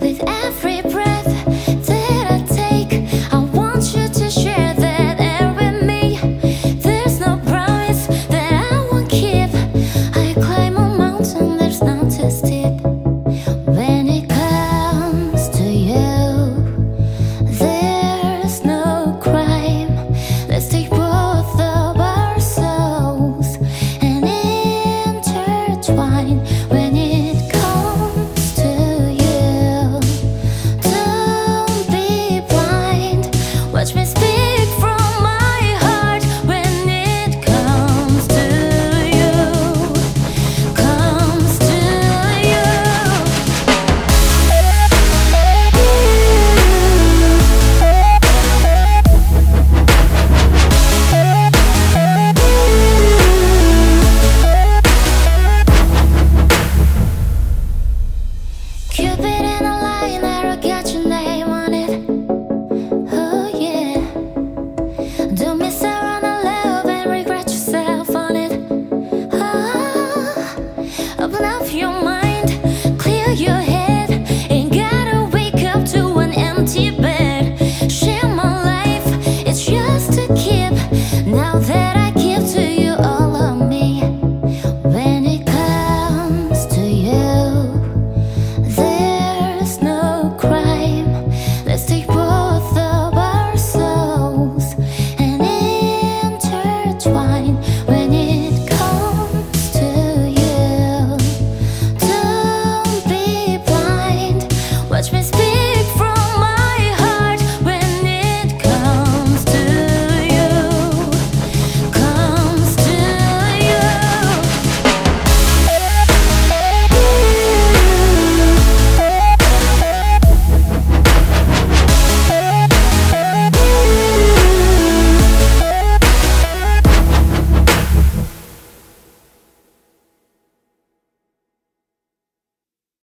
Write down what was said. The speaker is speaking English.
with every